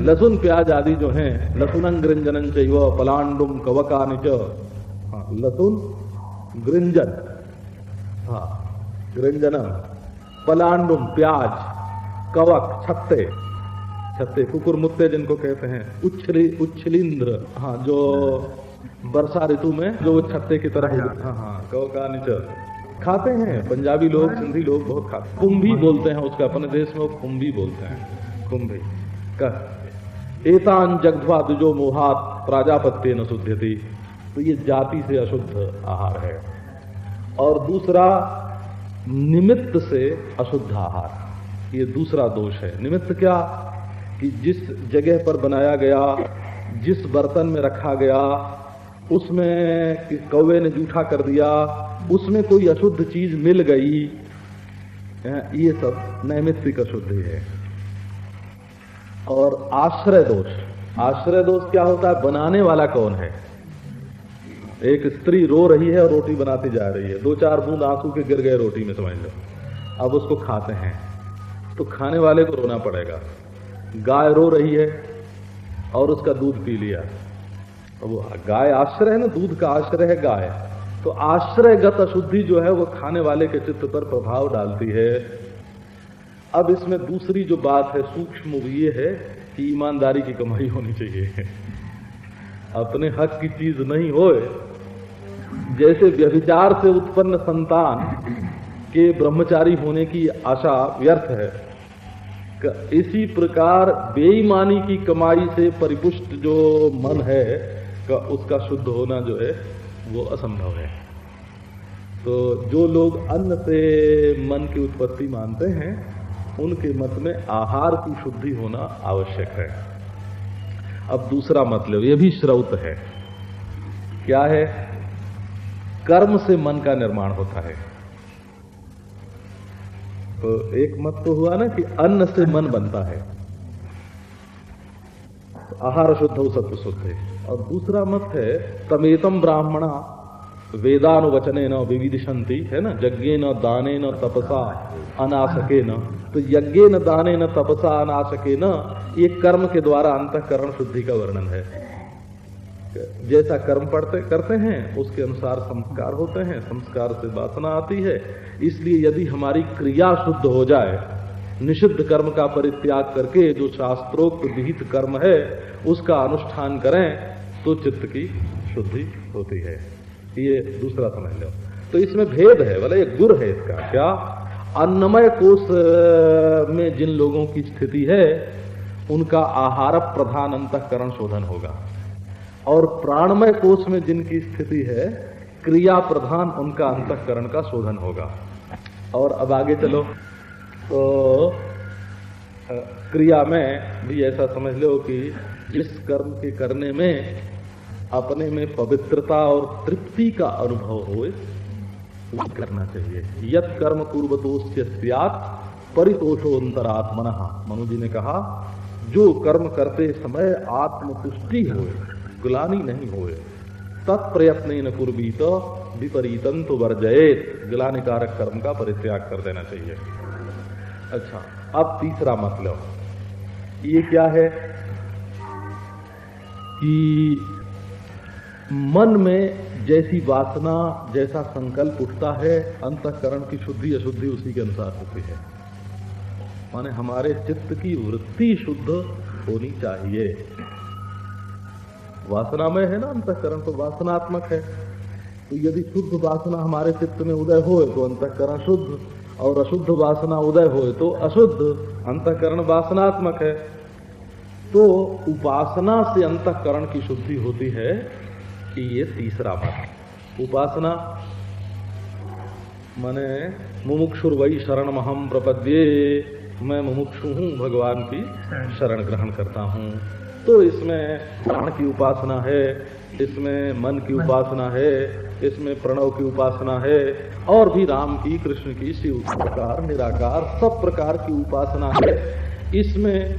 लहसुन प्याज आदि जो है लसुन गृंजन चैव पलांडुम कवका निच हाँ लसुन गृंजन हाँ गृंजन पलांडुम, प्याज, कवक, छत्ते। छत्ते कुकुर मुत्ते जिनको कहते हैं। उच्छली, उच्छलिंद्र। हाँ जो वर्षा ऋतु में, जो वो छत्ते की तरह हाँ हाँ कवका निच खाते हैं, पंजाबी लोग, सिंधी लोग बहुत खाते कुंभी बोलते हैं उसका, अपने देश में वो कुंभी बोलते हैं। कुंभी, कह। एतान जगध्वा दुजो मोहात प्राजापत्य न शुद्धति तो ये जाति से अशुद्ध आहार है। और दूसरा, निमित्त से अशुद्ध आहार। ये दूसरा दोष है। निमित्त क्या? कि जिस जगह पर बनाया गया, जिस बर्तन में रखा गया, उसमें कौवे ने जूठा कर दिया, उसमें कोई अशुद्ध चीज़ मिल गई ये सब नैमित्तिक अशुद्धि है। और आश्रय दोष। आश्रय दोष क्या होता है? बनाने वाला कौन है? एक स्त्री रो रही है और रोटी बनाती जा रही है। दो चार बूंद आँसू के गिर गए रोटी में, समझ लो। अब उसको खाते हैं। तो खाने वाले को रोना पड़ेगा। गाय रो रही है और उसका दूध पी लिया। वो गाय आश्रय है ना? दूध का आश्रय है गाय। तो आश्रयगत अशुद्धि जो है वो खाने वाले के चित्त पर प्रभाव डालती है। अब इसमें दूसरी जो बात है, सूक्ष्म ये है कि ईमानदारी की कमाई होनी चाहिए। अपने हक की चीज़ नहीं हो जैसे व्यभिचार से उत्पन्न संतान के ब्रह्मचारी होने की आशा व्यर्थ है। इसी प्रकार बेईमानी की कमाई से परिपुष्ट जो मन है, का उसका शुद्ध होना जो है, वो असंभव है। तो जो लोग अन्न से मन की उत्पत्ति मानते हैं उनके मत में आहार की शुद्धि होना आवश्यक है। अब दूसरा मतलब यह भी श्रौत है। क्या है? कर्म से मन का निर्माण होता है। तो एक मत तो हुआ ना कि अन्न से मन बनता है। आहार शुद्ध हो सत्व शुद्ध है। और दूसरा मत है, तमेतम ब्राह्मणा। वेदानुवचने न विविधिशंति है ना? यज्ञ न दाने न तपसा अनाशके न तो यज्ञ न दाने न तपसा अनाशके न ये कर्म के द्वारा अंतकरण शुद्धि का वर्णन है। जैसा कर्म पढ़ते करते हैं, उसके अनुसार संस्कार होते हैं, संस्कार से वासना आती है। इसलिए यदि हमारी क्रिया शुद्ध हो जाए, निषिद्ध कर्म का परित्याग करके जो शास्त्रोक्त विहित कर्म है, उसका अनुष्ठान करें तो चित्त की शुद्धि होती है। ये दूसरा समझ लो। तो इसमें भेद है बोले ये गुर है इसका। क्या? अन्नमय कोष में जिन लोगों की स्थिति है, उनका आहार प्रधान अंतकरण शोधन होगा। और प्राणमय कोष में जिनकी स्थिति है, क्रिया प्रधान उनका अंतकरण का शोधन होगा। और अब आगे चलो। तो क्रिया में भी ऐसा समझ लो कि जिस कर्म के करने में अपने में पवित्रता और तृप्ति का अनुभव हो करना चाहिए। यद कर्म पूर्वतोष्य परितोषो अंतरात्मन। मनु जी ने कहा, जो कर्म करते समय आत्मतुष्टि हो ग्लानी नहीं होए तत्प्रयत्न न तो विपरीतन तो वर्जयेत। ग्लानिकारक कर्म का परित्याग कर देना चाहिए। अच्छा अब तीसरा मतलब। ये क्या है? कि मन में जैसी वासना, जैसा संकल्प उठता है, अंतकरण की शुद्धि अशुद्धि उसी के अनुसार होती है। माने हमारे चित्त की वृत्ति शुद्ध होनी चाहिए। वासना में है ना अंतकरण तो वासनात्मक है। तो यदि शुद्ध वासना हमारे चित्त में उदय हो तो अंतकरण शुद्ध, और अशुद्ध वासना उदय हो तो अशुद्ध, अंतकरण वासनात्मक है। तो उपासना से अंतकरण की शुद्धि होती है। कि ये तीसरा मत उपासना मैंने मुमुक्षुर वही शरण महम प्रपद्ये। मैं मुमुक्षु हूँ भगवान की शरण ग्रहण करता हूँ। तो इसमें प्राण की उपासना है इसमें मन की उपासना है इसमें प्रणव की उपासना है और भी राम की कृष्ण की शिव प्रकार निराकार सब प्रकार की उपासना है। इसमें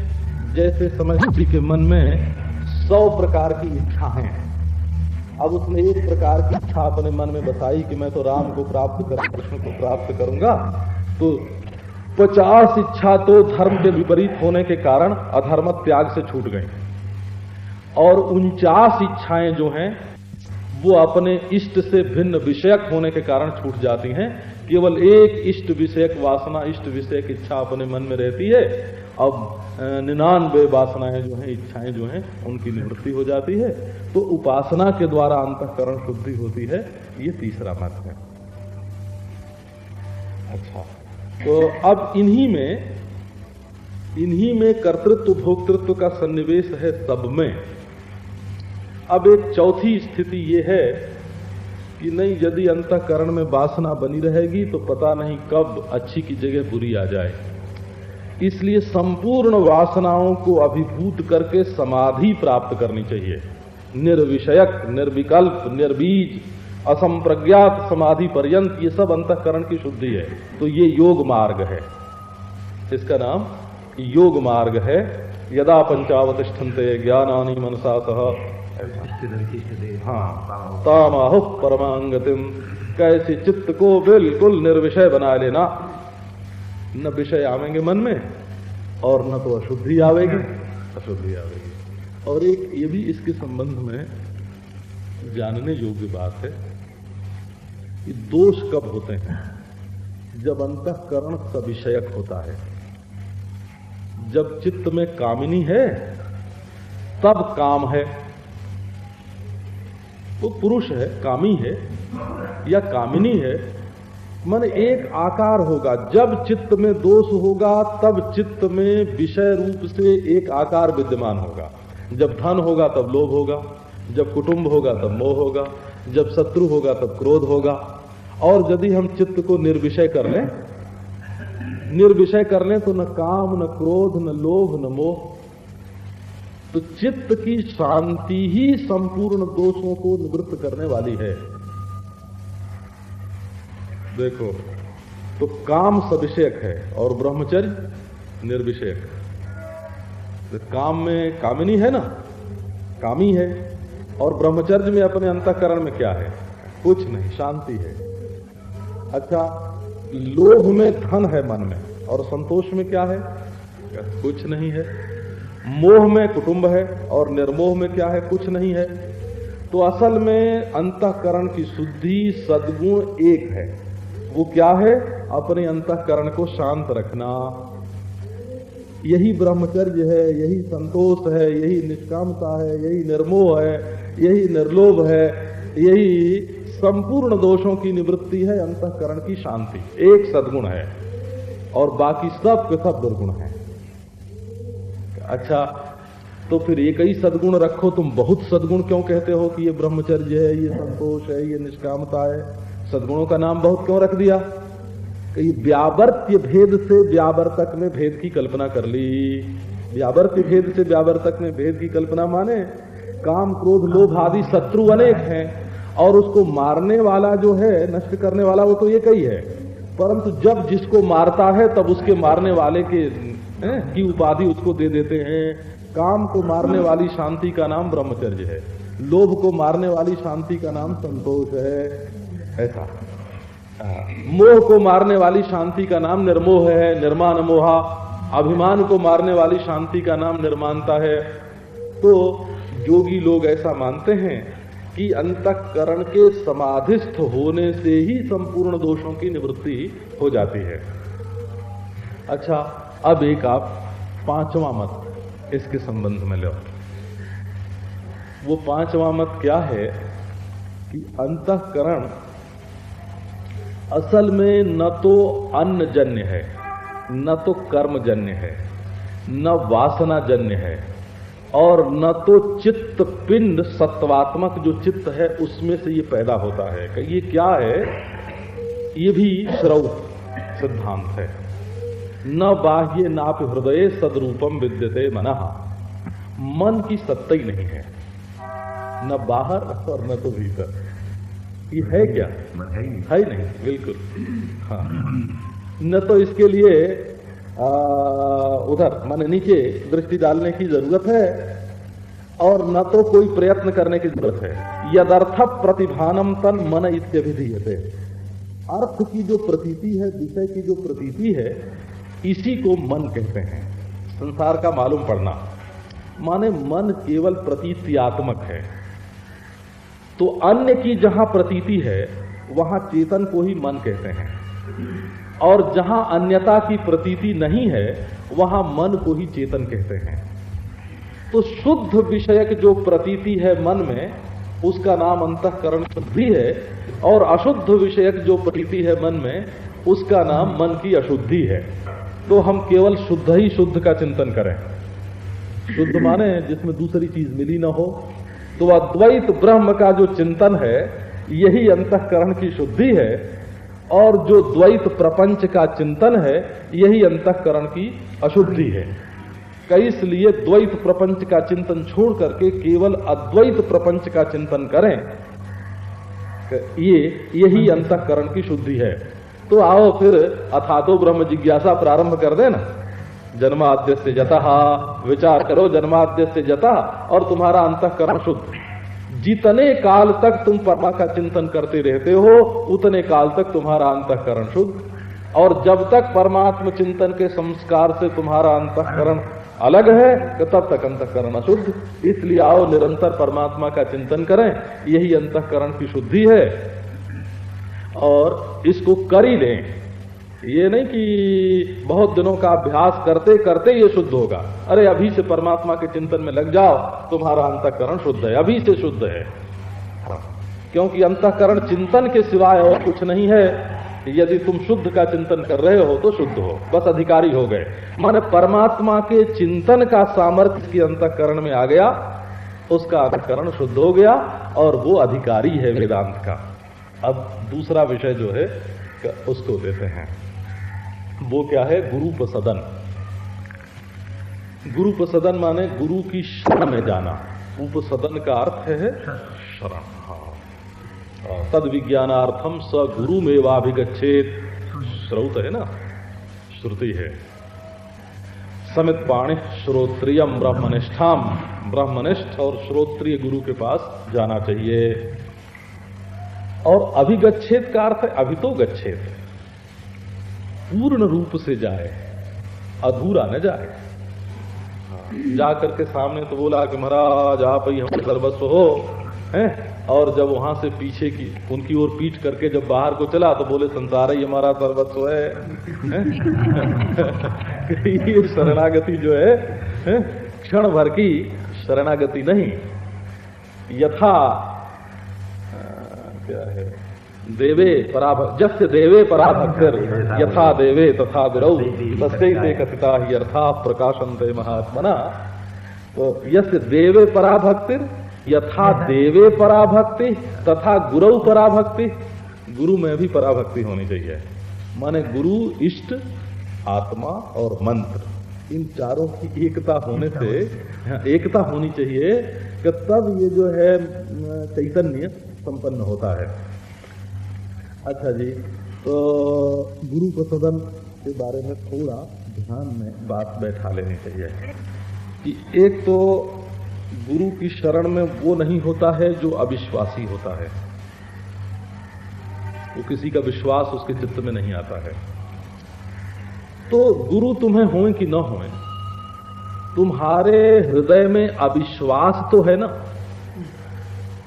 जैसे समझ के मन में सौ प्रकार की इच्छा है। अब उसने एक प्रकार की इच्छा अपने मन में बताई कि मैं तो राम को प्राप्त कर, कृष्ण को प्राप्त करूँगा। तो पचास इच्छा तो धर्म के विपरीत होने के कारण अधर्म त्याग से छूट गई और उनचास इच्छाएँ जो हैं, वो अपने इष्ट से भिन्न विषयक होने के कारण छूट जाती हैं। केवल एक इष्ट विषयक वासना, इष्ट विषयक इच्छा अपने मन में रहती है। अब निन्यानवे वासनाएँ जो हैं, इच्छाएँ जो हैं, उनकी निवृत्ति हो जाती है। तो उपासना के द्वारा अंतकरण शुद्धि होती है, ये तीसरा मत है। अच्छा तो अब इन्हीं में इन्हीं में कर्तृत्व, भोक्तृत्व का सन्निवेश है सब में। अब एक चौथी स्थिति ये है कि नहीं, यदि अंतकरण में वासना बनी रहेगी तो पता नहीं कब अच्छी की जगह बुरी आ जाए। इसलिए संपूर्ण वासनाओं को अभिभूत करके समाधि प्राप्त करनी चाहिए। निर्विषयक, निर्विकल्प, निर्बीज, असंप्रज्ञात समाधि पर्यंत ये सब अंतकरण की शुद्धि है। तो ये योग मार्ग है। इसका नाम योग मार्ग है। यदा पंचावतिष्ठन्ते ज्ञानानी मनसा सह। हाँ परमांगतिम कैसे चित्त को बिल्कुल निर्विषय बना लेना। न विषय आवेंगे मन में और न तो अशुद्धि आवेगी। अशुद्धि आवेगी। और एक ये भी इसके संबंध में जानने योग्य बात है कि दोष कब होते हैं? जब अंतकरण सविषयक होता है। जब चित्त में कामिनी है तब काम है। वो पुरुष है कामी है या कामिनी है मन एक आकार होगा। जब चित्त में दोष होगा, तब चित्त में विषय रूप से एक आकार विद्यमान होगा। जब धन होगा, तब लोभ होगा। जब कुटुंब होगा, तब मोह होगा। जब शत्रु होगा, तब क्रोध होगा। और यदि हम चित्त को निर्विषय कर लें, निर्विषय कर लें तो न काम, न क्रोध, न लोभ, न मोह। तो चित्त की शांति ही संपूर्ण दोषों को निवृत्त करने वाली है। देखो तो काम सविषयक है और ब्रह्मचर्य निर्विषयक तो काम में कामिनी है ना? कामी है। और ब्रह्मचर्य में अपने अंतकरण में क्या है? कुछ नहीं, शांति है। अच्छा लोभ में धन है मन में, और संतोष में क्या है? कुछ नहीं है। मोह में कुटुंब है, और निर्मोह में क्या है? कुछ नहीं है। तो असल में अंतकरण की शुद्धि सदगुण एक है। वो क्या है? अपने अंतकरण को शांत रखना। यही ब्रह्मचर्य है, यही संतोष है, यही निष्कामता है, यही निर्मोह है, यही निर्लोभ है, यही संपूर्ण दोषों की निवृत्ति है, अंतकरण की शांति। एक सदगुण है और बाकी सब के सब दुर्गुण है। अच्छा तो फिर एक ही सदगुण रखो, तुम बहुत सदगुण क्यों कहते हो कि ये ब्रह्मचर्य है, ये संतोष है, ये निष्कामता है? सदगुणों का नाम बहुत क्यों रख दिया? कि व्यावर्त्य भेद से व्यावर्तक में भेद की कल्पना कर ली। व्यावर्त्य भेद से व्यावर्तक में भेद की कल्पना माने काम क्रोध लोभ आदि शत्रु अनेक हैं और उसको मारने वाला जो है नष्ट करने वाला वो तो ये ही है। परंतु जब जिसको मारता है तब उसके मारने वाले के है, की उपाधि उसको दे देते हैं। काम को मारने वाली शांति का नाम ब्रह्मचर्य है। लोभ को मारने वाली शांति का नाम संतोष है। ऐसा मोह को मारने वाली शांति का नाम निर्मोह है, निर्माण मोहा। अभिमान को मारने वाली शांति का नाम निर्माणता है। तो योगी लोग ऐसा मानते हैं कि अंतकरण के समाधिस्थ होने से ही संपूर्ण दोषों की निवृत्ति हो जाती है। अच्छा अब एक आप पांचवा मत इसके संबंध में लो। वो पांचवा मत क्या है कि अंतकरण असल में न तो अन्न जन्य है, न तो कर्म जन्य है, न वासना जन्य है, और न तो चित्त पिंड सत्वात्मक जो चित्त है, उसमें से ये पैदा होता है। कि ये क्या है? ये भी श्रव सिद्धांत है। न बाह्य नाप हृदय सदरूपम विद्यते मना। मन की सत्ता ही नहीं है। न बाहर और न तो भीतर। ये है क्या? है ही नहीं, नहीं बिल्कुल। हाँ। न तो इसके लिए आ, उधर मान नीचे दृष्टि डालने की ज़रूरत है और न तो कोई प्रयत्न करने की ज़रूरत है। यदर्थ प्रतिभानम तन मन इत्यभिधीयते। अर्थ की जो प्रतीति है विषय की जो प्रतीति है इसी को मन कहते हैं। संसार का मालूम पड़ना। माने मन केवल प्रतीत्यात्मक है। तो अन्य की जहाँ प्रतीति है, वहाँ चेतन को ही मन कहते हैं। और जहाँ अन्यता की प्रतीति नहीं है, वहाँ मन को ही चेतन कहते हैं। तो शुद्ध विषयक जो प्रतीति है मन में, उसका नाम अंतकरण शुद्धि है, और अशुद्ध विषयक जो प्रतीति है मन में, उसका नाम मन की अशुद्धि है। तो हम केवल शुद्ध ही शुद्ध का चिंतन करें। शुद्ध माने जिसमें दूसरी चीज़ मिली ना हो तो अद्वैत ब्रह्म का जो चिंतन है, यही अंतकरण की शुद्धि है, और जो द्वैत प्रपंच का चिंतन है, यही अंतकरण की अशुद्धि है। इसलिए द्वैत प्रपंच का चिंतन छोड़ करके केवल अद्वैत प्रपंच का चिंतन करें ये, यही अंतकरण की शुद्धि है। तो आओ फिर अथातो ब्रह्म जिज्ञासा प्रारंभ कर देना। जन्माद्य से जता। विचार करो जन्माद्य से जता, और तुम्हारा अंतकरण शुद्ध। जितने काल तक तुम परमा का चिंतन करते रहते हो, उतने काल तक तुम्हारा अंतकरण शुद्ध। और जब तक परमात्म चिंतन के संस्कार से तुम्हारा अंतकरण अलग है तो तब तक अंतकरण अशुद्ध। इसलिए आओ, निरंतर परमात्मा का चिंतन करें। यही अंतकरण की शुद्धि है। और इसको कर ही लें। ये नहीं कि बहुत दिनों का अभ्यास करते करते ये शुद्ध होगा। अरे, अभी से परमात्मा के चिंतन में लग जाओ, तुम्हारा अंतकरण शुद्ध है, अभी से शुद्ध है। क्योंकि अंतकरण चिंतन के सिवाय और कुछ नहीं है। यदि तुम शुद्ध का चिंतन कर रहे हो तो शुद्ध हो, बस अधिकारी हो गए। माने परमात्मा के चिंतन का सामर्थ्य की अंतकरण में आ गया, उसका अंतकरण शुद्ध हो गया और वो अधिकारी है वेदांत का। अब दूसरा विषय जो है, उसको देते हैं। वो क्या है? गुरु प्रसदन। गुरु प्रसदन माने गुरु की शरण में जाना। उपसदन का अर्थ है शरण। हाँ। तद विज्ञानार्थम स गुरु में वाभिगछेद श्रौत है ना? श्रुति है। समित पाणि श्रोत्रियम ब्रह्मनिष्ठाम ब्रह्मनिष्ठ और श्रोत्रिय गुरु के पास जाना चाहिए। और अभिगच्छेद का अर्थ है अभी तो गच्छेद पूर्ण रूप से जाए अधूरा न जाए जा करके सामने तो बोला कि महाराज आप ही हम सर्वस्व हो हैं और जब वहाँ से पीछे की उनकी ओर पीट करके जब बाहर को चला तो बोले संसार ही हमारा सर्वस्व है, है? ये शरणागति जो है, है? क्षण भर की शरणागति नहीं यथा क्या है देवे पराभक्त जस्य देवे पराभक्तिर, यथा देवे तथा गुरु तस्ते कथिता ही अर्था प्रकाशन दे महात्मना। तो यस्य देवे पराभक्तिर, यथा देवे पराभक्ति, तथा गुरु पराभक्ति, गुरु में भी पराभक्ति होनी चाहिए। माने गुरु, इष्ट, आत्मा और मंत्र। इन चारों की एकता होने से, एकता होनी चाहिए कि तब ये जो है चैतन्य संपन्न होता है। अच्छा जी तो गुरु प्रसदन के बारे में थोड़ा ध्यान में बात बैठा लेनी चाहिए। कि एक तो गुरु की शरण में वो नहीं होता है जो अविश्वासी होता है। वो किसी का विश्वास उसके चित्त में नहीं आता है। तो गुरु तुम्हें होए कि न होए, तुम्हारे हृदय में अविश्वास तो है ना?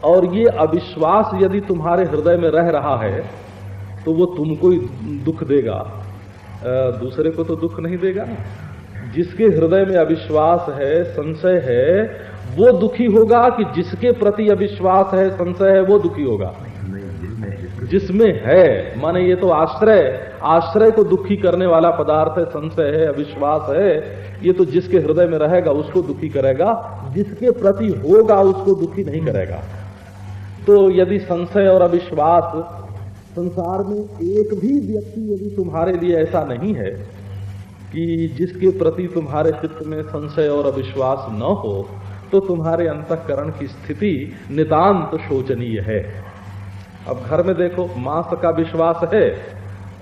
और ये अविश्वास यदि तुम्हारे हृदय में रह रहा है तो वो तुमको ही दुख देगा। दूसरे को तो दुख नहीं देगा। जिसके हृदय में अविश्वास है, संशय है, वो दुखी होगा कि जिसके प्रति अविश्वास है, संशय है, वो दुखी होगा। जिसमें है, माने ये तो आश्रय आश्रय को दुखी करने वाला पदार्थ है, संशय है, अविश्वास है, ये तो जिसके हृदय में रहेगा, उसको दुखी करेगा। जिसके प्रति होगा, उसको दुखी नहीं करेगा। तो यदि संशय और अविश्वास संसार में एक भी व्यक्ति यदि तुम्हारे लिए ऐसा नहीं है कि जिसके प्रति तुम्हारे चित्त में संशय और अविश्वास न हो तो तुम्हारे अंतकरण की स्थिति नितांत शोचनीय है। अब घर में देखो माँ का विश्वास है,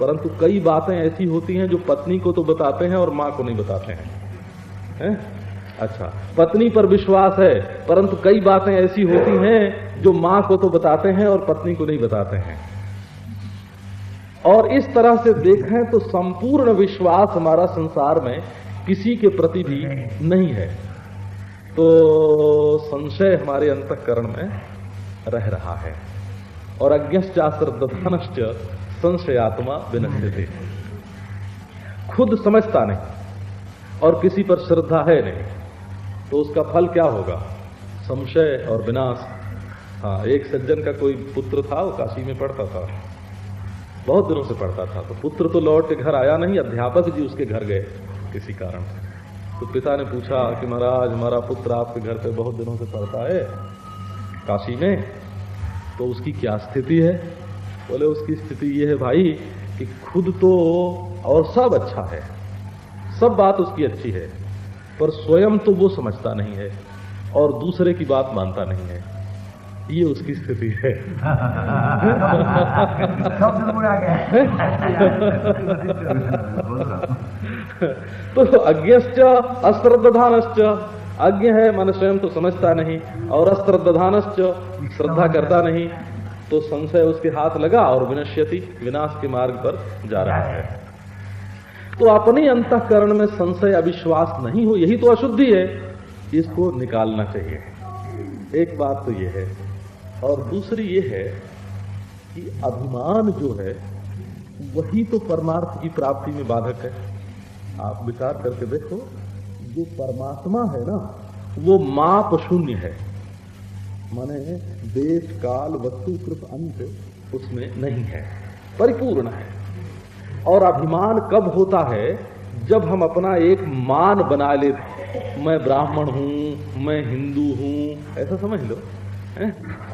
परंतु कई बातें ऐसी होती हैं जो पत्नी को तो बताते हैं और माँ को नहीं बताते हैं। है? अच्छा पत्नी पर विश्वास है, परंतु कई बातें ऐसी होती हैं जो माँ को तो बताते हैं और पत्नी को नहीं बताते हैं। और इस तरह से देखें तो संपूर्ण विश्वास हमारा संसार में किसी के प्रति भी नहीं है। तो संशय हमारे अंतकरण में रह रहा है। और अज्ञश्चाश्रद्धानश्च संशयात्मा विनश्यते। खुद समझता नहीं और किसी पर श्रद्धा है नहीं तो उसका फल क्या होगा? संशय और विनाश। हाँ एक सज्जन का कोई पुत्र था, वो काशी में पढ़ता था। बहुत दिनों से पढ़ता था तो पुत्र तो लौट के घर आया नहीं, अध्यापक जी उसके घर गए किसी कारण तो पिता ने पूछा कि महाराज, हमारा पुत्र आपके घर पे बहुत दिनों से पढ़ता है, काशी में तो उसकी क्या स्थिति है? बोले, उसकी स्थिति ये है भाई कि खुद तो और सब अच्छा है, सब बात उसकी अच्छी है, पर स्वयं तो वो समझता नहीं है और दूसरे की बात मानता नहीं है। ये उसकी स्थिति है। तो अज्ञश्च अश्रद्धानश्च अज्ञ है मन स्वयं तो समझता नहीं और अश्रद्धानश्च श्रद्धा करता नहीं तो संशय उसके हाथ लगा और विनश्यति विनाश के मार्ग पर जा रहा है। तो अपने अंतकरण में संशय अविश्वास नहीं हो यही तो अशुद्धि है इसको निकालना चाहिए। एक बात तो यह है और दूसरी ये है कि अभिमान जो है, वही तो परमार्थ की प्राप्ति में बाधक है। आप विचार करके देखो, जो परमात्मा है ना, वो माप शून्य है। माने देश, काल, वस्तु कृत अंत उसमें नहीं है, परिपूर्ण है। और अभिमान कब होता है, जब हम अपना एक मान बना लेते मैं ब्राह्मण हूँ, मैं हिंदू हूँ, ऐसा समझ लो।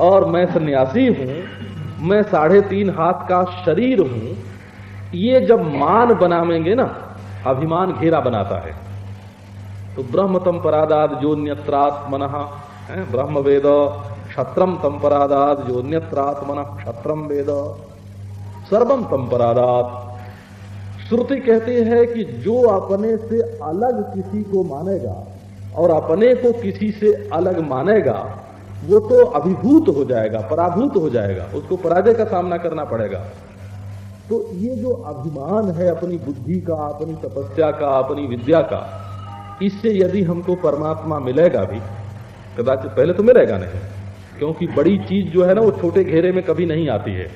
और मैं सन्यासी हूँ, मैं साढ़े तीन हाथ का शरीर हूँ, ये जब मान बनावेंगे ना, अभिमान घेरा बनाता है। तो ब्रह्म तम परादाद जो न्यत्रात्मन ब्रह्म वेद क्षत्रम तम परादाद जो न्यत्रात्मन क्षत्रम वेद सर्वम तम परादात श्रुति कहती है कि जो अपने से अलग किसी को मानेगा और अपने को किसी से अलग मानेगा वो तो अभिभूत हो जाएगा, पराभूत हो जाएगा, उसको पराजय का सामना करना पड़ेगा। तो ये जो अभिमान है अपनी बुद्धि का, अपनी तपस्या का, अपनी विद्या का, इससे यदि हमको परमात्मा मिलेगा भी, कदाचित पहले तो मिलेगा नहीं, क्योंकि बड़ी चीज़ जो है ना, वो छोटे घेरे में कभी नहीं आती है।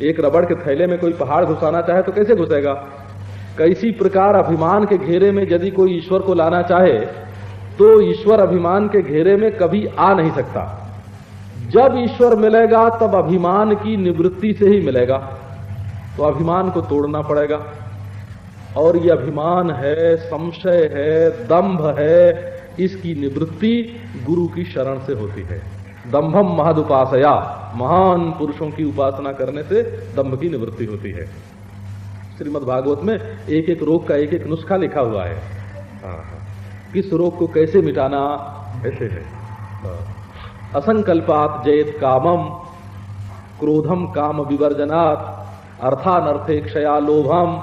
एक रबड़ के थैले में कोई पहाड़ घुसाना चाहे तो कैसे घुसेगा? कैसी प्रकार अभिमान के घेरे में यदि कोई ईश्वर को लाना चाहे तो ईश्वर अभिमान के घेरे में कभी आ नहीं सकता। जब ईश्वर मिलेगा तब अभिमान की निवृत्ति से ही मिलेगा। तो अभिमान को तोड़ना पड़ेगा। और ये अभिमान है संशय है दंभ है इसकी निवृत्ति गुरु की शरण से होती है। दंभम महदुपासया महान पुरुषों की उपासना करने से दंभ की निवृत्ति होती है। श्रीमद भागवत में एक एक रोग का एक एक नुस्खा लिखा हुआ है। हाँ, हाँ। किस रोग को कैसे मिटाना? ऐसे है। असंकल्पात जयत कामम क्रोधम काम विवर्जनात् अर्थानर्थे क्षया लोभम।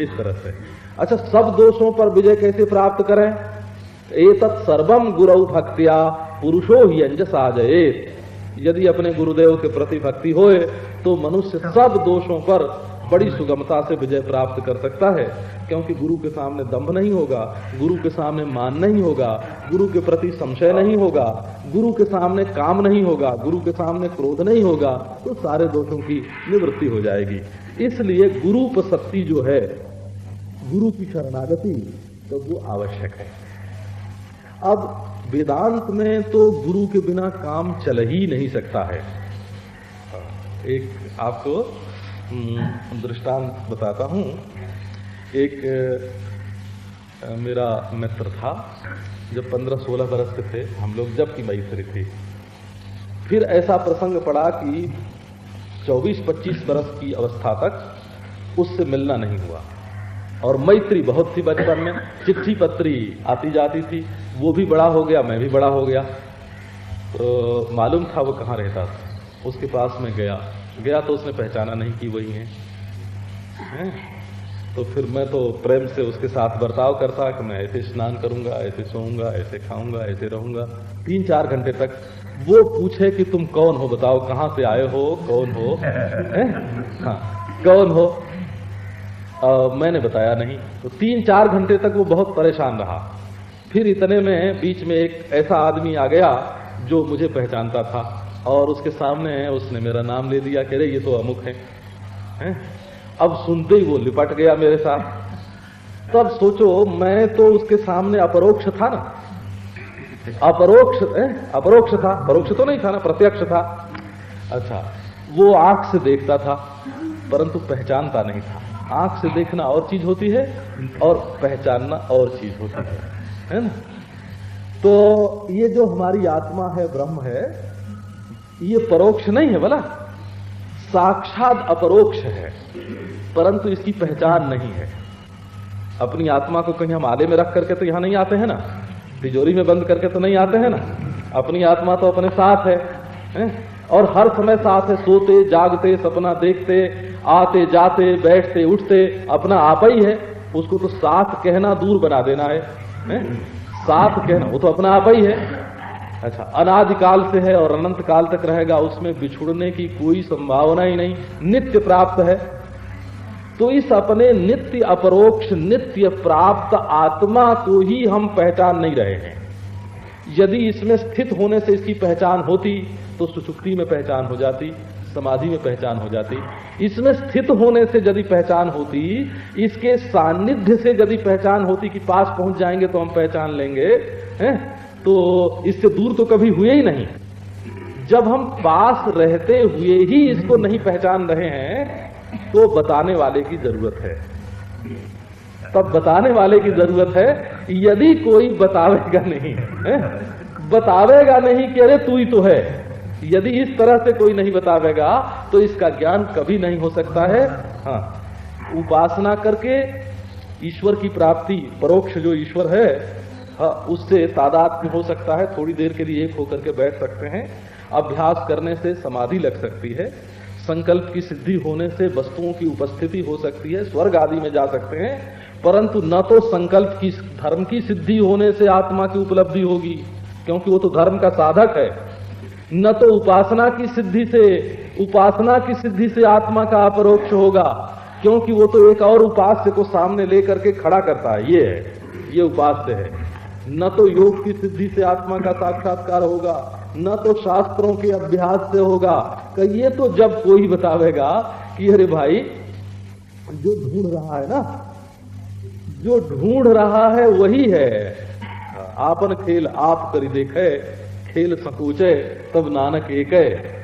इस तरह से। अच्छा सब दोषों पर विजय कैसे प्राप्त करें? एतत् सर्वम गुरु भक्तिया पुरुषो ही अंजसा जयेत। यदि अपने गुरुदेव के प्रति भक्ति होए तो मनुष्य सब दोषों पर बड़ी सुगमता से विजय प्राप्त कर सकता है, क्योंकि गुरु के सामने दम्भ नहीं होगा, गुरु के सामने मान नहीं होगा, गुरु के प्रति संशय नहीं होगा, गुरु के सामने काम नहीं होगा, गुरु के सामने क्रोध नहीं होगा तो सारे दोषों की निवृत्ति हो जाएगी। इसलिए गुरु शक्ति जो है, गुरु की शरणागति तो वो आवश्यक है। अब वेदांत में तो गुरु के बिना काम चल ही नहीं सकता है। एक आपको दृष्टांत बताता हूँ। एक मेरा मित्र था, जब पंद्रह सोलह बरस के थे, हम लोग जब की मैत्री थी। फिर ऐसा प्रसंग पड़ा कि 24-25 बरस की अवस्था तक उससे मिलना नहीं हुआ। और मैत्री बहुत थी बचपन में। चिट्ठी पत्री आती जाती थी। वो भी बड़ा हो गया, मैं भी बड़ा हो गया। तो मालूम था वो कहाँ रहता था। उसके पास में गया। गया तो उसने पहचाना नहीं कि वही है, है? तो फिर मैं तो प्रेम से उसके साथ बर्ताव करता कि मैं ऐसे स्नान करूँगा ऐसे सोऊँगा ऐसे खाऊँगा ऐसे रहूँगा। तीन चार घंटे तक वो पूछे कि तुम कौन हो बताओ कहाँ से आए हो कौन हो? है? हाँ कौन हो? आ, मैंने बताया नहीं। तो तीन चार घंटे तक वो बहुत परेशान रहा। फिर इतने में बीच में एक ऐसा आदमी आ गया जो मुझे पहचानता था। और उसके सामने उसने मेरा नाम ले दिया कह रहे ये तो अमुक है, है? अब सुनते ही वो लिपट गया मेरे साथ। तब सोचो मैं तो उसके सामने अपरोक्ष था ना। अपरोक्ष अपरोक्ष था। परोक्ष तो नहीं था ना प्रत्यक्ष था। अच्छा वो आँख से देखता था परंतु पहचानता नहीं था। आँख से देखना और चीज़ होती है और पहचानना और चीज़ होती है। है ना? तो ये जो हमारी आत्मा है ब्रह्म है ये परोक्ष नहीं है बोला साक्षात अपरोक्ष है परंतु इसकी पहचान नहीं है। अपनी आत्मा को कहीं हम आले में रख करके तो यहाँ नहीं आते हैं ना? तिजोरी में बंद करके तो नहीं आते हैं ना? अपनी आत्मा तो अपने साथ है, है? और हर समय साथ है सोते जागते सपना देखते आते जाते बैठते उठते अपना आप ही है। उसको तो साथ कहना दूर बना देना है, है? साथ कहना वो तो अपना आप ही है। अच्छा अनादिकाल से है और अनंत काल तक रहेगा, उसमें बिछुड़ने की कोई संभावना ही नहीं। नित्य प्राप्त है। तो इस अपने नित्य अपरोक्ष, नित्य प्राप्त आत्मा को ही हम पहचान नहीं रहे हैं। यदि इसमें स्थित होने से इसकी पहचान होती तो सुसुक्ति में पहचान हो जाती, समाधि में पहचान हो जाती। इसमें स्थित होने से यदि पहचान होती, इसके सानिध्य से यदि पहचान होती कि पास पहुँच जाएँगे तो हम पहचान लेंगे, हैं? तो इससे दूर तो कभी हुए ही नहीं। जब हम पास रहते हुए ही इसको नहीं पहचान रहे हैं तो बताने वाले की ज़रूरत है। तब बताने वाले की ज़रूरत है यदि कोई बतावेगा नहीं है? बतावेगा कि अरे तू ही तो है। यदि इस तरह से कोई नहीं बतावेगा तो इसका ज्ञान कभी नहीं हो सकता है। हाँ उपासना करके ईश्वर की प्राप्ति परोक्ष जो ईश्वर हाँ, उससे तादाद हो सकता है, थोड़ी देर के लिए एक होकर के बैठ सकते हैं। अभ्यास करने से समाधि लग सकती है, संकल्प की सिद्धि होने से वस्तुओं की उपस्थिति हो सकती है, स्वर्ग आदि में जा सकते हैं, परंतु न तो संकल्प की, धर्म की सिद्धि होने से आत्मा की उपलब्धि होगी, क्योंकि वो तो धर्म का साधक है। न तो उपासना की सिद्धि से, उपासना की सिद्धि से आत्मा का अपरोक्ष होगा, क्योंकि वो तो एक और उपास्य को सामने लेकर के खड़ा करता है। ये है, ये उपास्य है। न तो योग की सिद्धि से आत्मा का साक्षात्कार होगा, न तो शास्त्रों के अभ्यास से होगा। ये तो जब कोई बतावेगा कि अरे भाई, जो ढूंढ रहा है ना, जो ढूंढ रहा है वही है। आपन खेल आप करी देखे, खेल सकूचे, तब नानक एक। है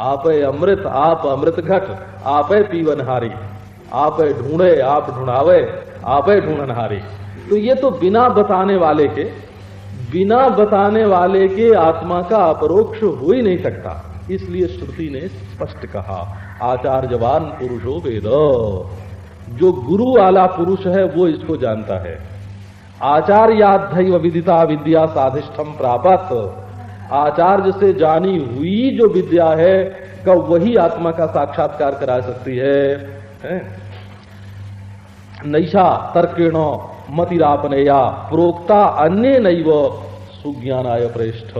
आप अमृत आप अमृत घट, आप पीवनहारी आप ढूंढे, आप ढूंढावे, आप ढूंढनहारी तो ये तो बिना बताने वाले के बिना बताने वाले के आत्मा का अपरोक्ष हो ही नहीं सकता। इसलिए श्रुति ने स्पष्ट कहा आचार्यवान पुरुषो वेद। जो गुरु वाला पुरुष है वो इसको जानता है। आचार्याध्य विदिता विद्या साधिष्ठम प्राप्त। आचार्य से जानी हुई जो विद्या है का वही आत्मा का साक्षात्कार करा सकती है, है? नैशा तर्केण मतिरापनया प्रोक्ता अन्य नैव सुज्ञानाय प्रेष्ठ।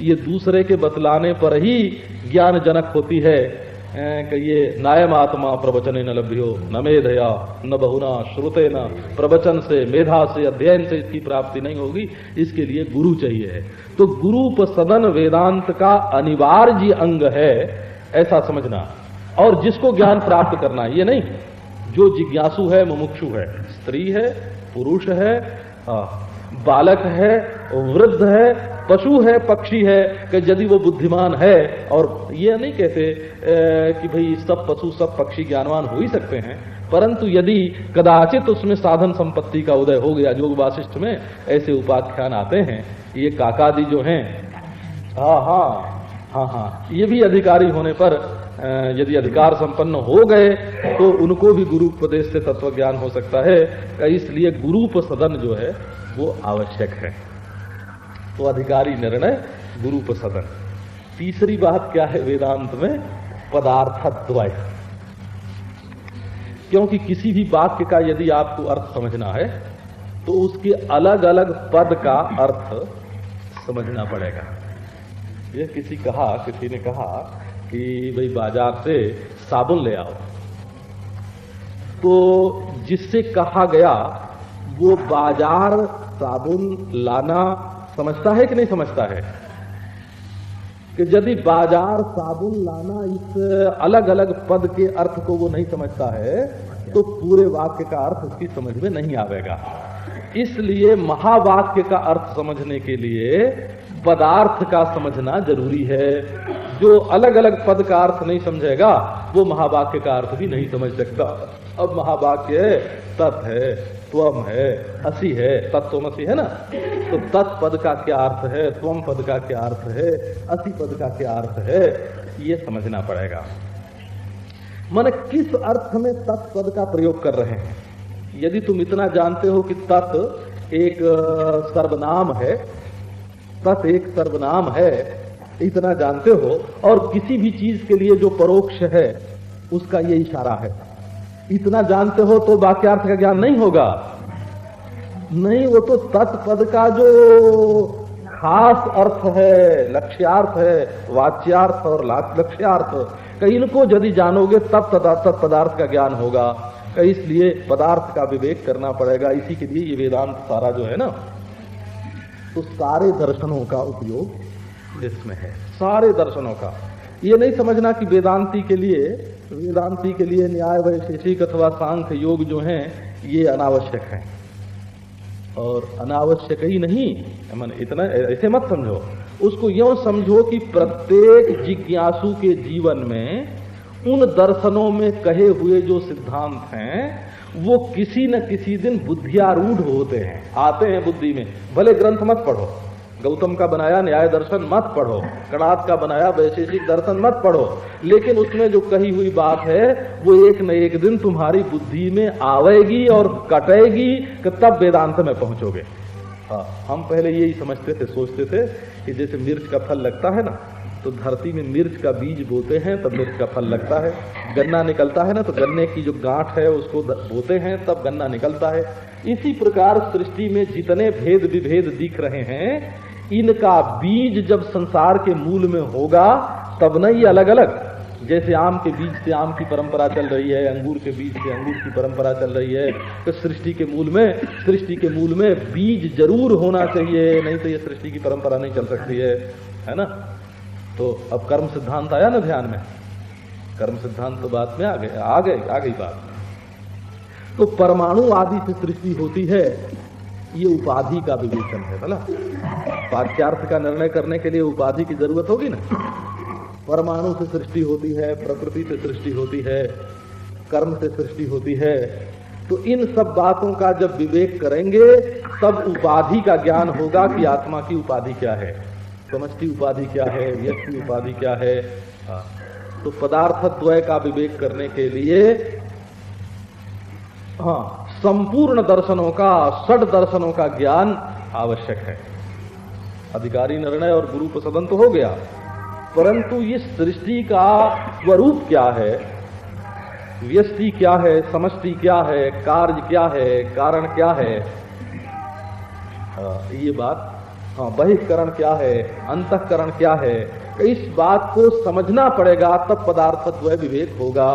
ये दूसरे के बतलाने पर ही ज्ञान जनक होती है। कि ये नायम आत्मा प्रवचन न लभ्यो, न मेधया न बहुना श्रुते न प्रवचन से, मेधा से, अध्ययन से इसकी प्राप्ति नहीं होगी, इसके लिए गुरु चाहिए तो गुरु सदन वेदांत का अनिवार्य अंग है, ऐसा समझना। और जिसको ज्ञान प्राप्त करना ये नहीं। जो जिज्ञासु है, मुमुक्षु है, स्त्री है पुरुष है बालक है, वृद्ध है, पशु है, पक्षी है, कि यदि वो बुद्धिमान है, और ये नहीं कहते कि भाई सब पशु, सब पक्षी ज्ञानवान हो ही सकते हैं, परंतु यदि कदाचित उसमें साधन संपत्ति का उदय हो गया, योग वाशिष्ठ में, ऐसे उपाख्यान आते हैं, ये काकादि जो हैं हाँ हाँ हाँ हाँ ये भी अधिकारी होने पर यदि अधिकार संपन्न हो गए तो उनको भी गुरु उपदेश से तत्व ज्ञान हो सकता है। इसलिए गुरु सदन जो है, वो आवश्यक है। तो अधिकारी निर्णय गुरु सदन तीसरी बात क्या है वेदांत में? पदार्थद्वय। क्योंकि किसी भी वाक्य का यदि आपको अर्थ समझना है तो उसके अलग अलग पद का अर्थ समझना पड़ेगा। यह किसी कहा, किसी ने कहा कि भाई बाज़ार से साबुन ले आओ। तो जिससे कहा गया, वो बाज़ार साबुन लाना समझता है कि नहीं समझता है? कि यदि बाज़ार साबुन लाना इस अलग अलग पद के अर्थ को वो नहीं समझता है तो पूरे वाक्य का अर्थ उसकी समझ में नहीं आवेगा। इसलिए महावाक्य का अर्थ समझने के लिए पदार्थ का समझना ज़रूरी है। जो अलग अलग पद का अर्थ नहीं समझेगा, वो महावाक्य का अर्थ भी नहीं समझ सकता। अब महावाक्य तत् है त्वम है, असी है तत्वमसी है ना? तो तत्पद का क्या अर्थ है त्वम पद का क्या अर्थ है, असी पद का क्या अर्थ है, ये समझना पड़ेगा। मन किस अर्थ में तत्पद का प्रयोग कर रहे हैं? यदि तुम इतना जानते हो कि तत् एक सर्वनाम है, तत् एक सर्वनाम है इतना जानते हो, और किसी भी चीज़ के लिए जो परोक्ष है, उसका ये इशारा है। इतना जानते हो तो वाक्यार्थ का ज्ञान नहीं होगा। नहीं, वो तो तत्पद का जो खास अर्थ है, लक्ष्यार्थ है, वाच्यार्थ और लक्ष्यार्थ इनको यदि जानोगे, तब तत्पदार्थ का ज्ञान होगा। इसलिए पदार्थ का विवेक करना पड़ेगा। इसी के लिए ये वेदांत सारा जो है ना तो सारे दर्शनों का उपयोग इसमें है। सारे दर्शनों का। ये नहीं समझना कि वेदांति के लिए, वेदांति के लिए न्याय, वैशेषिक अथवा सांख्य योग जो हैं, ये अनावश्यक है। और अनावश्यक ही नहीं, मन इतना ऐसे मत समझो। उसको यो समझो कि प्रत्येक जिज्ञासु के जीवन में, उन दर्शनों में कहे हुए जो सिद्धांत हैं, वो किसी न किसी दिन बुद्धियारूढ़ होते हैं। आते हैं बुद्धि में, भले ग्रंथ मत पढ़ो। गौतम का बनाया न्याय दर्शन मत पढ़ो कणाद का बनाया वैशेषिक दर्शन मत पढ़ो, लेकिन उसमें जो कही हुई बात है, वो एक न एक दिन तुम्हारी बुद्धि में आवेगी और कटेगी तब वेदांत में पहुंचोगे। हाँ हम पहले यही समझते थे, सोचते थे कि जैसे मिर्च का फल लगता है ना तो धरती में मिर्च का बीज बोते हैं, तब मिर्च का फल लगता है। गन्ना निकलता है ना तो गन्ने की जो गांठ है, उसको बोते हैं, तब गन्ना निकलता है। इसी प्रकार सृष्टि में जितने भेद विभेद दिख रहे हैं इनका बीज जब संसार के मूल में होगा, तब न ये अलग अलग जैसे आम के बीज से आम की परंपरा चल रही है, अंगूर के बीज से अंगूर की परंपरा चल रही है तो सृष्टि के मूल में, सृष्टि के मूल में बीज ज़रूर होना चाहिए, नहीं तो ये सृष्टि की परंपरा नहीं चल सकती है है ना? तो अब कर्म सिद्धांत आया ना ध्यान में? कर्म सिद्धांत तो बात में आ गए आ गए, आ गई बात। तो परमाणु आदि से सृष्टि होती है ये उपाधि का विवेचन है बोला वाक्यार्थ का निर्णय करने के लिए उपाधि की ज़रूरत होगी ना? परमाणु से सृष्टि होती है, प्रकृति से सृष्टि होती है, कर्म से सृष्टि होती है तो इन सब बातों का जब विवेक करेंगे, तब उपाधि का ज्ञान होगा कि आत्मा की उपाधि क्या है। समष्टि उपाधि क्या है, व्यक्ति उपाधि क्या है? हाँ। तो पदार्थ, द्वय का विवेक करने के लिए हाँ संपूर्ण दर्शनों का षड दर्शनों का ज्ञान आवश्यक है। अधिकारी निर्णय और गुरु प्रसदन तो हो गया। परंतु इस सृष्टि का स्वरूप क्या है? व्यस्ति क्या है? समष्टि क्या है? कार्य क्या है? कारण क्या है? हाँ, ये बात हाँ बहिष्करण क्या है? अंतकरण क्या है? इस बात को समझना पड़ेगा तब पदार्थ द्वय विवेक होगा।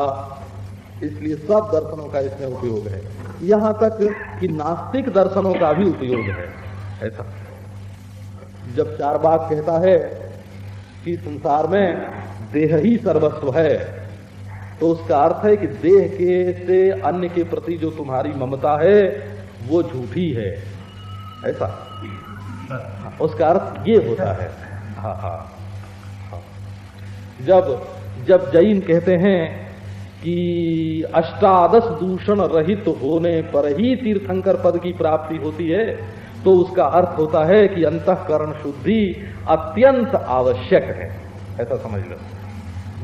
इसलिए सब दर्शनों का इसमें उपयोग है। यहाँ तक कि नास्तिक दर्शनों का भी उपयोग है। ऐसा। जब चार बाग कहता है कि संसार में देह ही सर्वस्व है तो उसका अर्थ है कि देह के से अन्य के प्रति जो तुम्हारी ममता है, वो झूठी है। ऐसा। उसका अर्थ ये होता है। हाँ हाँ हाँ। जब जब जैन कहते हैं कि अष्टादश दूषण रहित होने पर ही तीर्थंकर पद की प्राप्ति होती है तो उसका अर्थ होता है कि अंतकरण शुद्धि अत्यंत आवश्यक है। ऐसा समझ लो।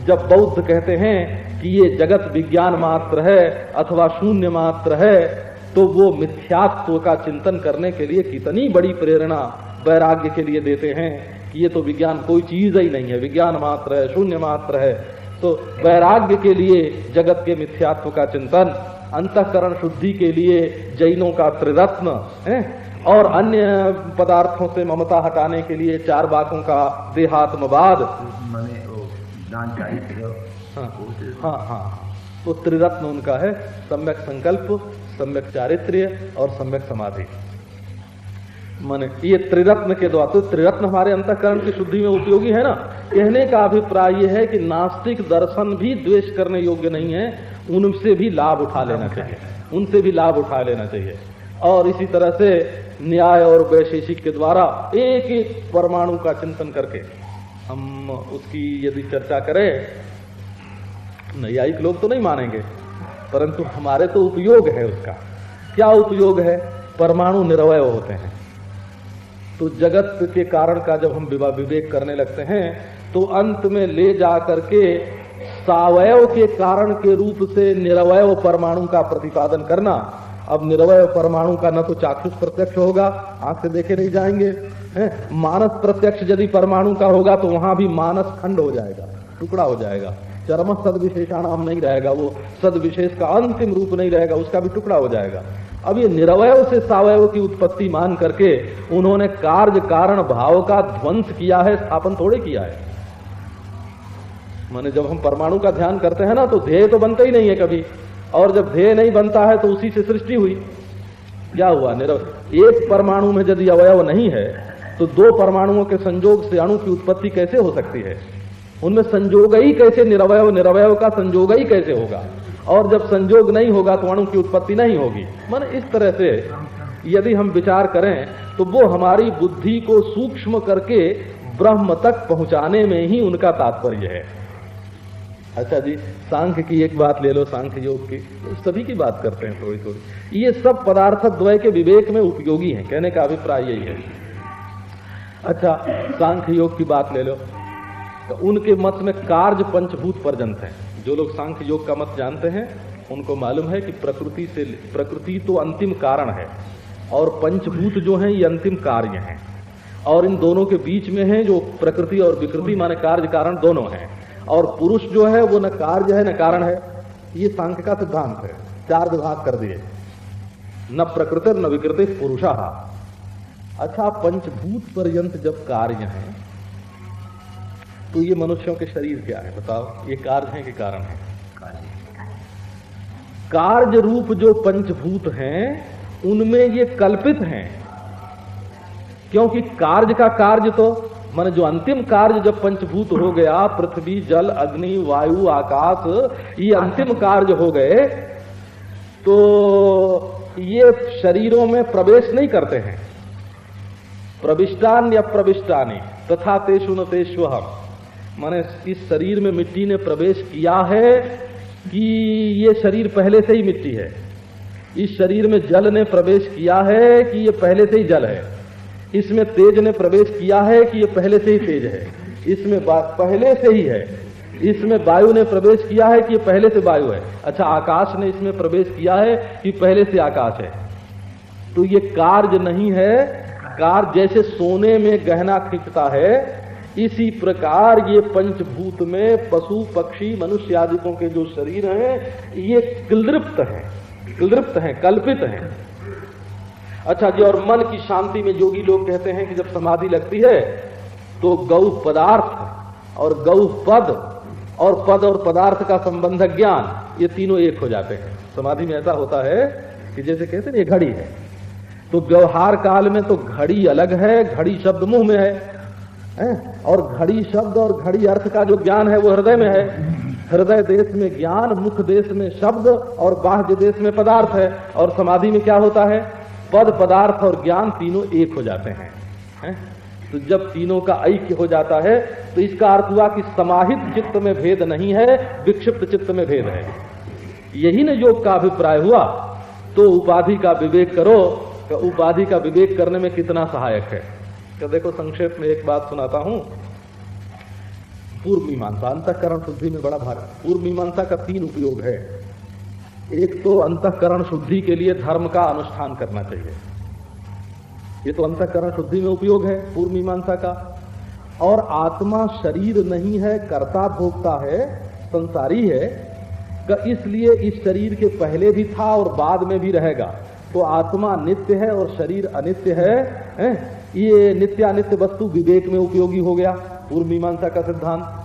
जब बौद्ध कहते हैं कि ये जगत विज्ञान मात्र है अथवा शून्य मात्र है तो वो मिथ्यात्व का चिंतन करने के लिए कितनी बड़ी प्रेरणा वैराग्य के लिए देते हैं कि ये तो विज्ञान कोई चीज़ ही नहीं है। विज्ञान मात्र है, शून्य मात्र है तो वैराग्य के लिए जगत के मिथ्यात्व का चिंतन अंतकरण शुद्धि के लिए जैनों का त्रिरत्न है? और अन्य पदार्थों से ममता हटाने के लिए चार बाकों का देहात्मवाद। हाँ हाँ हाँ। तो त्रिरत्न उनका है सम्यक संकल्प सम्यक चारित्र्य और सम्यक समाधि। माने ये त्रिरत्न के द्वारा तो त्रिरत्न हमारे अंतकरण की शुद्धि में उपयोगी है ना? कहने का अभिप्राय यह है कि नास्तिक दर्शन भी द्वेष करने योग्य नहीं है उनसे भी लाभ उठा लेना चाहिए। उनसे भी लाभ उठा लेना चाहिए। और इसी तरह से न्याय और वैशेषिक के द्वारा एक एक परमाणु का चिंतन करके हम उसकी यदि चर्चा करें न्यायिक लोग तो नहीं मानेंगे परंतु हमारे तो उपयोग है उसका। क्या उपयोग है? परमाणु निर्वय होते हैं। तो जगत के कारण का जब हम विवेक करने लगते हैं तो अंत में ले जा करके सावयव के कारण के रूप से निरवय परमाणु का प्रतिपादन करना। अब निरवय परमाणु का न तो चाक्षुष प्रत्यक्ष होगा, आँख से देखे नहीं जाएँगे, है? मानस प्रत्यक्ष यदि परमाणु का होगा तो वहाँ भी मानस खंड हो जाएगा, टुकड़ा हो जाएगा। चरम सद विशेषाणाम नहीं रहेगा वो सद विशेष का अंतिम रूप नहीं रहेगा, उसका भी टुकड़ा हो जाएगा। अब ये निरवय से सावयव की उत्पत्ति मान करके उन्होंने कार्य कारण भाव का ध्वंस किया है, स्थापन थोड़े किया है। माने जब हम परमाणु का ध्यान करते हैं ना तो ध्येय तो बनता ही नहीं है कभी। और जब ध्येय नहीं बनता है तो उसी से सृष्टि हुई। क्या हुआ? निरव, एक परमाणु में यदि अवयव नहीं है तो दो परमाणुओं के संयोग से अणु की उत्पत्ति कैसे हो सकती है? उनमें संजोग ही कैसे निरवय निरवय का संजोग ही कैसे होगा? और जब संजोग नहीं होगा तो अणु की उत्पत्ति नहीं होगी। मन इस तरह से यदि हम विचार करें तो वो हमारी बुद्धि को सूक्ष्म करके ब्रह्म तक पहुँचाने में ही उनका तात्पर्य है। अच्छा जी, सांख्य की एक बात ले लो, सांख्य योग की। तो सभी की बात करते हैं थोड़ी थोड़ी ये सब पदार्थ द्वय के विवेक में उपयोगी हैं, कहने का अभिप्राय यही है। अच्छा सांख्य योग की बात ले लो। तो उनके मत में कार्य पंचभूत पर्यंत है। जो लोग सांख्य योग का मत जानते हैं, उनको मालूम है कि प्रकृति से प्रकृति तो अंतिम कारण है, और पंचभूत जो है, ये अंतिम कार्य हैं। और इन दोनों के बीच में है, जो प्रकृति और विकृति माने कार्य कारण दोनों हैं। और पुरुष जो है, वो न कार्य है, न कारण है, ये सांख्य का सिद्धांत है। चार विभाग कर दिए। न प्रकृति न विकृति पुरुषा। अच्छा पंचभूत पर्यंत जब कार्य है तो ये मनुष्यों के शरीर क्या है? बताओ, ये कार्य है कि कारण है? कार्य रूप जो पंचभूत हैं, उनमें ये कल्पित हैं। क्योंकि कार्य का कार्य तो मान जो अंतिम कार्य जब पंचभूत हो गया, पृथ्वी, जल, अग्नि, वायु, आकाश, ये अंतिम कार्य हो गए तो ये शरीरों में प्रवेश नहीं करते हैं। प्रविष्टान या प्रविष्टानी तथा तेषु न तेषु हम माने इस शरीर में मिट्टी ने प्रवेश किया है कि ये शरीर पहले से ही मिट्टी है। इस शरीर में जल ने प्रवेश किया है कि ये पहले से ही जल है। इसमें तेज ने प्रवेश किया है कि ये पहले से ही तेज है। इसमें पहले से ही है। इसमें वायु ने प्रवेश किया है कि ये पहले से वायु है। अच्छा आकाश ने इसमें प्रवेश किया है कि पहले से आकाश है। तो ये कार्य नहीं है। कार्य जैसे सोने में गहना खींचता है इसी प्रकार ये पंचभूत में पशु, पक्षी, मनुष्य आदिकों के जो शरीर हैं, ये किलदृप्त हैं किलदृप्त हैं, कल्पित हैं। अच्छा जी, और मन की शांति में योगी लोग कहते हैं कि जब समाधि लगती है तो गौ पदार्थ और गौ पद और पद और पदार्थ का संबंध ज्ञान, ये तीनों एक हो जाते हैं। समाधि में ऐसा होता है कि जैसे कहते हैं ये घड़ी है। तो व्यवहार काल में तो घड़ी अलग है, घड़ी शब्द मुँह में है। है? और घड़ी शब्द और घड़ी अर्थ का जो ज्ञान है, वो हृदय में है। हृदय देश में ज्ञान, मुख देश में शब्द और बाह्य देश में पदार्थ है। और समाधि में क्या होता है? पद, पदार्थ और ज्ञान तीनों एक हो जाते हैं। है? तो जब तीनों का ऐक्य हो जाता है तो इसका अर्थ हुआ कि समाहित चित्त में भेद नहीं है, विक्षिप्त चित्त में भेद है। यही न योग का अभिप्राय हुआ तो उपाधि का विवेक करो। तो उपाधि का विवेक करने में कितना सहायक है? तो देखो संक्षेप में एक बात सुनाता हूँ। पूर्व मीमांसा अंतकरण शुद्धि में बड़ा भार पूर्व मीमांसा का तीन उपयोग है। एक तो अंतकरण शुद्धि के लिए धर्म का अनुष्ठान करना चाहिए। ये तो अंतकरण शुद्धि में उपयोग है पूर्व मीमांसा का। और आत्मा शरीर नहीं है कर्ता भोगता है संसारी है का इसलिए इस शरीर के पहले भी था और बाद में भी रहेगा। तो आत्मा नित्य है और शरीर अनित्य है, है? ये नित्यानित्य वस्तु विवेक में उपयोगी हो गया, पूर्व मीमांसा का सिद्धांत।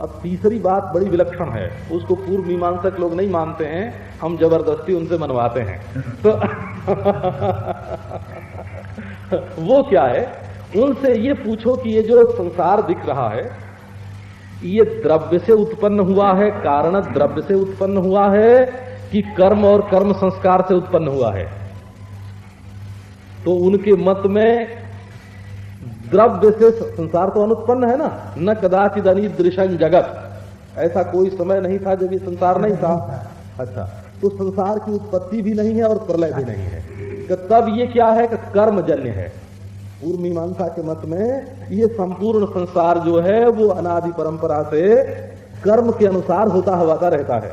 अब तीसरी बात बड़ी विलक्षण है, उसको पूर्व मीमांसक लोग नहीं मानते हैं, हम ज़बरदस्ती उनसे मनवाते हैं। तो वो क्या है? उनसे ये पूछो कि ये जो संसार दिख रहा है, ये द्रव्य से उत्पन्न हुआ है, कारण द्रव्य से उत्पन्न हुआ है, कि कर्म और कर्म संस्कार से उत्पन्न हुआ है? तो उनके मत में द्रव्य से संसार तो अनुत्पन्न है ना। न कदाचित अनिदृशन जगत। ऐसा कोई समय नहीं था जब ये संसार नहीं था। अच्छा तो संसार की उत्पत्ति भी नहीं है और प्रलय भी नहीं है। तब ये क्या है कि कर्मजन्य है। पूर्व मीमांसा के मत में ये संपूर्ण संसार जो है, वो अनादि परंपरा से कर्म के अनुसार होता हुआ रहता है।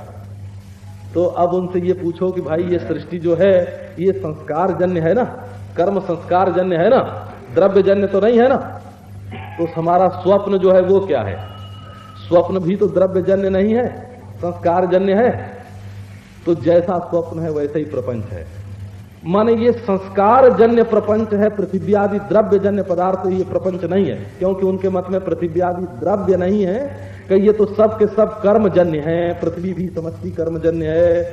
तो अब उनसे ये पूछो कि भाई, ये सृष्टि जो है, ये संस्कार जन्य है ना? कर्म संस्कार जन्य है ना? द्रव्य जन्य तो नहीं है ना? तो हमारा स्वप्न जो है वो क्या है? स्वप्न भी तो द्रव्य जन्य नहीं है संस्कार जन्य है। तो जैसा स्वप्न है वैसे ही प्रपंच है। माने ये संस्कार जन्य प्रपंच है पृथ्वी आदि द्रव्य जन्य पदार्थ ये प्रपंच नहीं है। क्योंकि उनके मत में पृथ्वी आदि द्रव्य नहीं है, कि ये तो सब के सब कर्म जन्य है, पृथ्वी भी समष्टि कर्म जन्य है।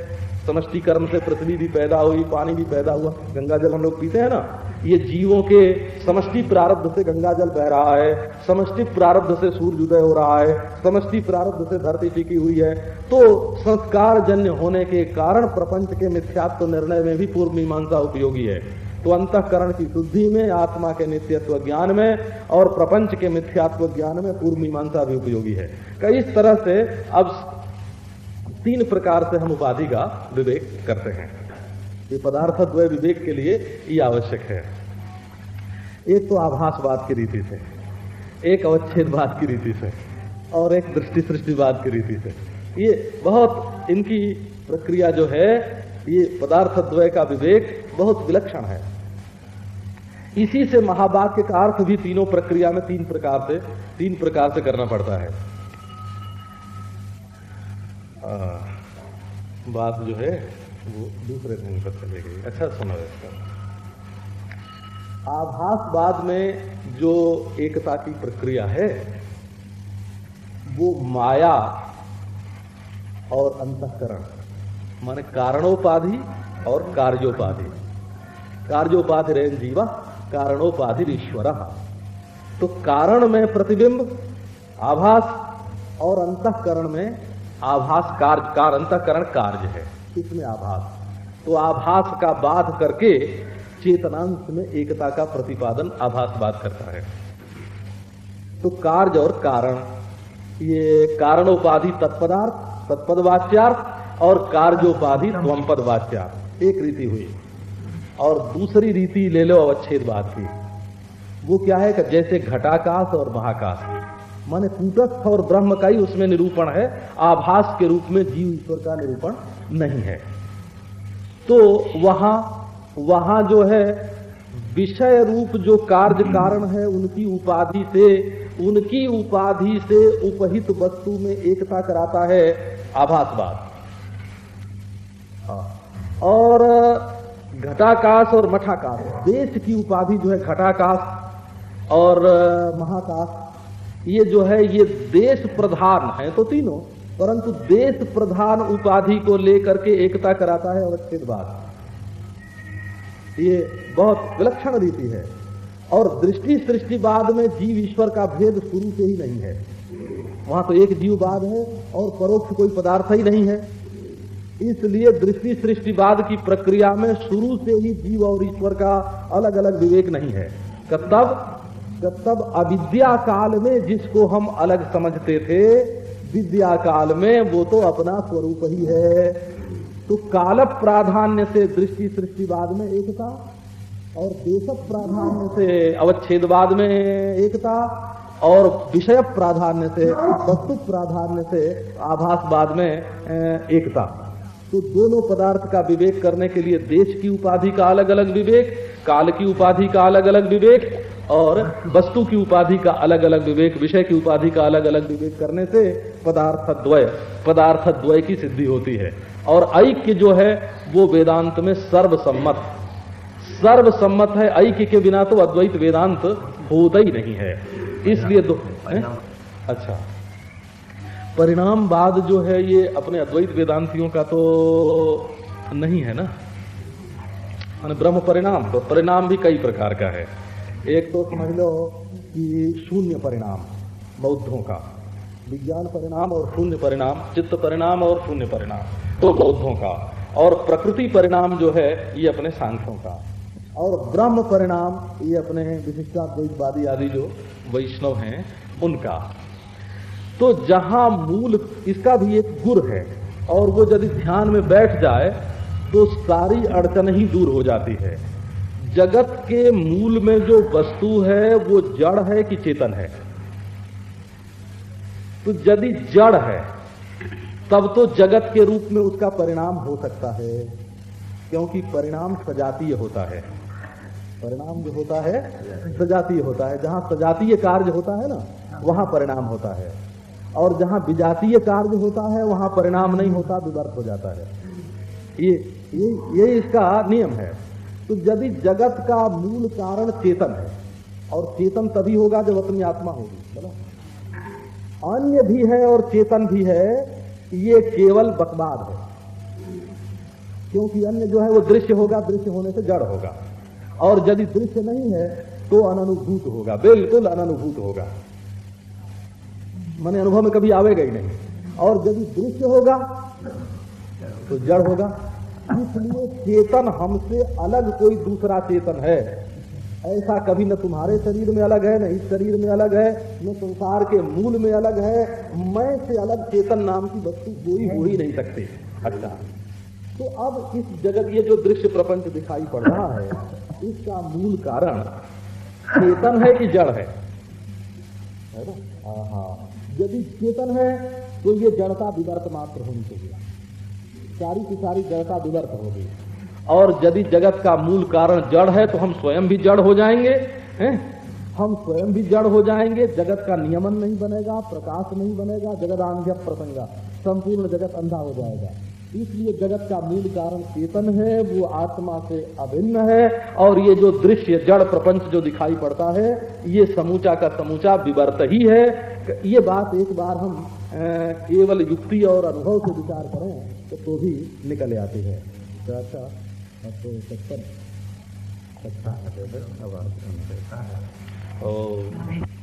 समष्टि कर्म से पृथ्वी भी पैदा हुई, पानी भी पैदा हुआ। गंगा जल हम लोग पीते हैं ना? ये जीवों के समष्टि प्रारब्ध से गंगा जल बह रहा है, समष्टि प्रारब्ध से सूर्य उदय हो रहा है, समष्टि प्रारब्ध से धरती टिकी हुई है। तो संस्कार जन्य होने के कारण प्रपंच के मिथ्यात्व निर्णय में भी पूर्व मीमांसा उपयोगी है। तो अंतकरण की शुद्धि में, आत्मा के नित्यत्व ज्ञान में और प्रपंच के मिथ्यात्व ज्ञान में पूर्व मीमांसा भी उपयोगी है। इस तरह से अब तीन प्रकार से हम उपाधि का विवेक करते हैं। ये पदार्थ द्वय विवेक के लिए ये आवश्यक है। एक तो आभासवाद की रीति से एक अवच्छेदवाद की रीति से और एक दृष्टि सृष्टिवाद की रीति से। ये बहुत इनकी प्रक्रिया जो है ये पदार्थ द्वय का विवेक बहुत विलक्षण है। इसी से महावाक्य का अर्थ भी तीनों प्रक्रिया में तीन प्रकार से तीन प्रकार से करना पड़ता है। आ, बात जो है वो दूसरे ढंग पर चले गई। अच्छा सुनो इसका। आभासवाद में जो एकता की प्रक्रिया है, वो माया और अंतकरण, माने कारणोपाधि और कार्योपाधि। कार्योपाधि रेन जीवा, कारणोपाधि ईश्वर। तो कारण में प्रतिबिंब, आभास और अंतकरण में आभास कार्य, कार, अंतकरण कार्य है। इसमें आभास। तो आभास का बाध करके चेतनांश में एकता का प्रतिपादन आभास बात करता है। तो कार्य और कारण। ये कारणोपाधि तत्पदार्थ तत्पद वाच्यार्थ और कार्योपाधि स्वपद वाच्यार्थ एक रीति हुई। और दूसरी रीति ले लो अवच्छेद बात की। वो क्या है कि जैसे घटाकाश और महाकाश। माने कूटस्थ और ब्रह्म का ही उसमें निरूपण है। आभास के रूप में जीव ईश्वर का निरूपण नहीं है। तो वहाँ वहाँ जो है, विषय रूप जो कार्य कारण है, उनकी उपाधि से, उनकी उपाधि से उपहित वस्तु में एकता कराता है आभासवाद। हाँ। और, घटाकाश और मठाकाश, देश की उपाधि जो है घटाकाश और, महाकाश, ये जो है, ये देश प्रधान है तो तीनों। परंतु देश प्रधान उपाधि को लेकर के एकता कराता है अवच्छेदवाद ये बहुत विलक्षण रीति है। और दृष्टि सृष्टिवाद में जीव ईश्वर का भेद शुरू से ही नहीं है। वहाँ तो एक जीववाद है और परोक्ष कोई पदार्थ ही नहीं है। इसलिए दृष्टि सृष्टिवाद की प्रक्रिया में शुरू से ही जीव और ईश्वर का अलग अलग विवेक नहीं है। तब तब अविद्या काल में जिसको हम अलग समझते थे विद्या काल में वो तो अपना स्वरूप ही है। तो काल प्राधान्य से दृष्टि सृष्टिवाद में एकता, और देश प्राधान्य से अवच्छेदवाद में एकता, और विषय प्राधान्य से, वस्तु प्राधान्य से आभासवाद में एकता। तो दोनों पदार्थ का विवेक करने के लिए देश की उपाधि का अलग अलग विवेक, काल की उपाधि का अलग अलग विवेक और वस्तु की उपाधि का अलग अलग विवेक विषय की उपाधि का अलग अलग विवेक करने से पदार्थ द्वय पदार्थ द्वय की सिद्धि होती है। और ऐक्य जो है वो वेदांत में सर्वसम्मत। सर्वसम्मत है ऐक्य के बिना तो अद्वैत वेदांत होता ही नहीं है। इसलिए दो अच्छा। परिणामवाद जो है ये अपने अद्वैत वेदांतियों का तो नहीं है ना? ब्रह्म परिणाम तो परिणाम भी कई प्रकार का है। एक तो समझ लो कि शून्य परिणाम, बौद्धों का। विज्ञान परिणाम और शून्य परिणाम, चित्त परिणाम और शून्य परिणाम तो बौद्धों का। और प्रकृति परिणाम जो है, ये अपने सांख्यों का। और ब्रह्म परिणाम, ये अपने विशिष्टाद्वैतवादी आदि जो वैष्णव हैं, उनका। तो जहाँ मूल, इसका भी एक गुर है, और वो यदि ध्यान में बैठ जाए तो सारी अड़चन ही दूर हो जाती है। जगत के मूल में जो वस्तु है, वो जड़ है कि चेतन है? तो यदि जड़ है, तब तो जगत के रूप में उसका परिणाम हो सकता है, क्योंकि परिणाम सजातीय होता है। परिणाम जो होता है, सजातीय होता है। जहाँ सजातीय कार्य होता है ना, वहाँ परिणाम होता है। और जहाँ विजातीय कार्य होता है, वहाँ परिणाम नहीं होता, विवर्त हो जाता है। ये ये ये इसका नियम है। तो यदि जगत का मूल कारण चेतन है, और चेतन तभी होगा जब अपनी आत्मा होगी बोला अन्य भी है और चेतन भी है, ये केवल बकवाद है। क्योंकि अन्य जो है वो दृश्य होगा, दृश्य होने से जड़ होगा। और यदि दृश्य नहीं है तो अनुभूत होगा, बिल्कुल अनुभूत होगा। मैंने अनुभव में कभी आवेगा ही नहीं। और यदि दृश्य होगा तो जड़ होगा। इसलिए चेतन हमसे अलग कोई दूसरा चेतन है। ऐसा कभी न तुम्हारे शरीर में अलग है, न इस शरीर में अलग है, न संसार के मूल में अलग है। मैं से अलग चेतन नाम की वस्तु कोई हो ही नहीं सकती। अच्छा तो अब इस जगत ये जो दृश्य प्रपंच दिखाई पड़ रहा है, इसका मूल कारण चेतन है कि जड़ है? यदि चेतन है तो ये जड़ता विवर्त मात्र होनी चाहिए। सारी की सारी जड़ता विवर्त होगी। और यदि जगत का मूल कारण जड़ है तो हम स्वयं भी जड़ हो जाएँगे, हैं? हम स्वयं भी जड़ हो जाएँगे, जगत का नियमन नहीं बनेगा, प्रकाश नहीं बनेगा जगत आंध्य प्रसंगा, संपूर्ण जगत अंधा हो जाएगा। इसलिए जगत का मूल कारण चेतन है, वो आत्मा से अभिन्न है, और ये जो दृश्य जड़ प्रपंच जो दिखाई पड़ता है, ये समूचा का समूचा विवर्त ही है। ये बात एक बार हम केवल युक्ति और अनुभव से विचार करें। तो, तो भी निकल आती है। तो अच्छा तो सत्तर अच्छा है।